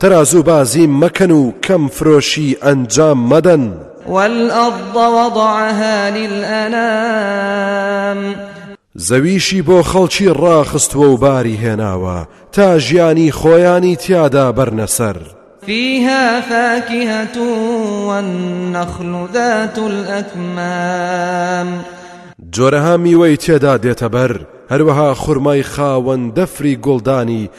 تەرازوو بازی مەکەن و کەم فرۆشی ئەنجام مەدەن. والأرض وضعها للأنام. زەویشی بۆ خەڵکی ڕاخستووە و باری هێناوە تا ژیانی خۆیانی تیادا بەرنە سەر. فیها فاکهة والنخل ذات الأکمام. جۆرەها میوەی تێدا دێتە بەر، هەروەها خورمای خاوەن دەفری گوڵدانی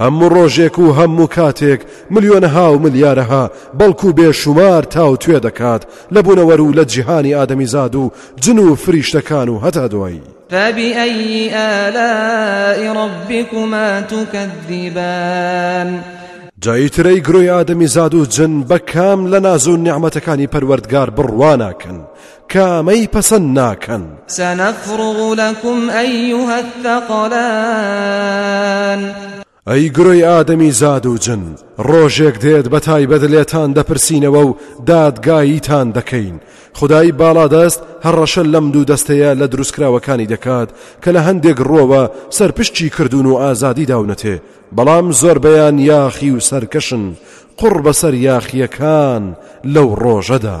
هەموو ڕۆژێک و هەموو کاتێک ملیۆنەها و ملیارەها بەڵکو بێشومار تاوتوێ دەکات لە بوونەوەر و لە جیهانی ئادەمیزاد و جن و فریشتەکان و هەتا دوایی. فبأي آلاء ربكما تكذبان جاییترەی گرۆی ئادەمیزاد و جن بە کام لە ناز و نیعمەتەکانی پەروەردگار بڕواناکەن کامەی پەسەند ناکەن. سنفرغ لکم ایها الثقلان. ئەی گرۆی ئادەمی زاد و جن ڕۆژێک دێت بە تایبەت لێتان دەپرسینەوە و دادگاییتان دەکەین خدای باڵادەست هەڕەشە لەم دوو دەستەیە لە دروستکراوەکانی دەکات کە لە هەندێک ڕۆوە سەرپشتی کردوون و ئازادی داونەتێ بەڵام زۆربەیان یاخی و سەرکەشن قڕ بەسەر یاخیەکان لەو ڕۆژەدا.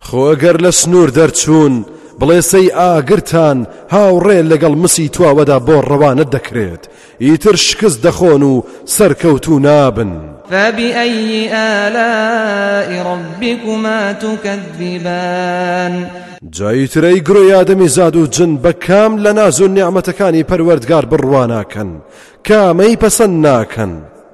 خۆ گەر لە سنوور دەرچوون بڵێسەی ئاگرتان هاوڕێ لەگەڵ مسی تواوەدا بۆ ڕەوانە دەکرێت ئیتر شکست دەخۆن و سەرکەوتوو نابن. فبأي آلاء ربكما تكذبان جایی ترەی گرۆی ئادەمی زاد و جن بە کام لە ناز و نیعممەتەکانی پەروەردگار بڕواناکەن کامەی پەسەند ناکەن.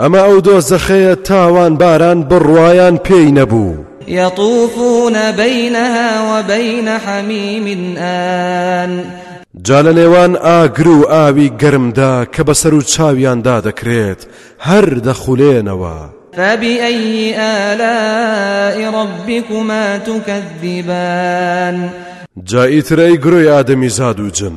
ئەمە ئەو دۆزەخەیە تاوانباران بڕوایان پێی نەبوو. یطوفون بینها وبین حمیم آن. جا لە نێوان ئاگر و ئاوی گەرمدا کە بەسەر و چاویاندا دەکرێت هەر دەخولێنەوە. فبأي آلاء ربكما تكذبان جا ئیتر ئەی گرۆی ئادەمیزاد و جن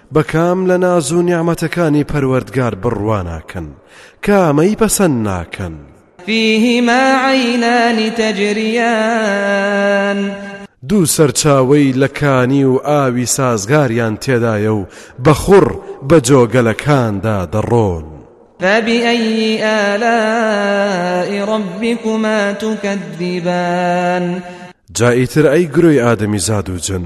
بە کام لە ناز و نیعمەتەکانی پەروەردگار بڕوا ناکەن کامەی پەسەند ناکەن فیهما عینان تەجریان دوو سەرچاوەی لە کانی و ئاوی سازگاریان تێدایە و بەخوڕ بە جۆگەلەکاندا دەڕۆن فبأي آلاء ربكما تكذبان جائیتر ئەی گرۆی ئادەمی زاد و جن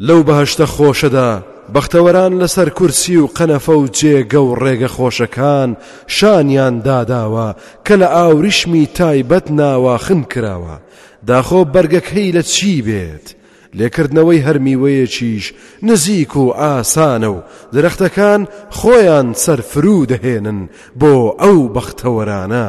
لەو بەهەشتە خۆشەدا بەختەوەران لەسەر کورسی و قەنەفە و جێگە و ڕێگە خۆشەکان شانیان داداوە کە لە ئاوریشمی تایبەت ناواخن کراوە داخۆ بەرگەکەی لە چی بێت لێکردنەوەی هەرمیوەیەکیش نزیک و ئاسانە و درەختەکان خۆیان سەرفرو دەهێنن بۆ ئەو بەختەوەرانە.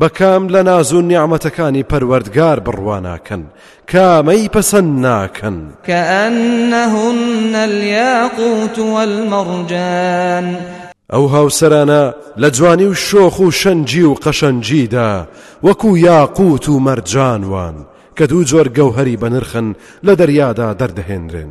بە کام لە ناز و نیعمەتەکانی پەروەردگار بڕواناکەن کامەی پەسەند ناکەن کەئەنەهن الياقوت والمرجان ئەو هاوسەرانە لە جوانی و شۆخ و شەنجی و قەشەنجیدا وەکو یاقوت و مەرجان وان کە دوو جۆر گەوهری بەنرخن لە دەریادا دەردەهێنرێن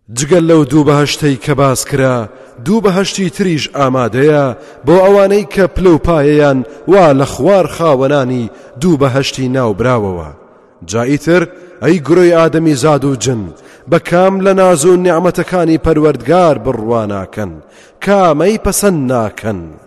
جگە لەو دوو بەهەشتەی کە باس کرا دوو بەهەشتی تریش ئامادەیە بۆ ئەوانەی کە پلە و پایەیان وا لە خوار خاوەنانی دوو بەهەشتی ناوبراوەوە جا ئیتر ئەی گرۆی ئادەمیزاد و جن بە کام لە ناز و نیعمەتەکانی پەروەردگار بڕوا ناکەن کامەی پەسەند ناکەن؟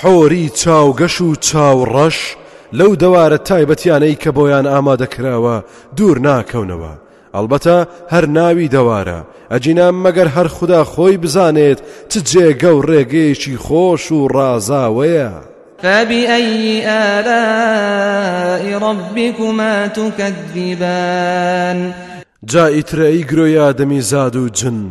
حۆری چاوگەش و چاوڕەش لەو دەوارە تایبەتیانەی کە بۆیان ئامادەکراوە دوور ناکەونەوە، ئەڵبەتە هەر ناوی دەوارە، ئەگینا مەگەر هەر خودا خۆی بزانێت چ جێگە و ڕێگەیەکی خۆش و ڕازاوەیە. فبأي آلاء ربكما تكذبان جا ئیترئ گرۆی ئادەمی زاد و جن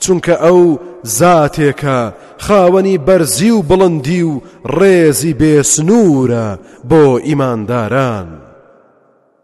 چونکە ئەو زاتێکە خاوەنی بەرزی و بڵندی و ڕێزی بێ سنوورە بۆ ئیمانداران.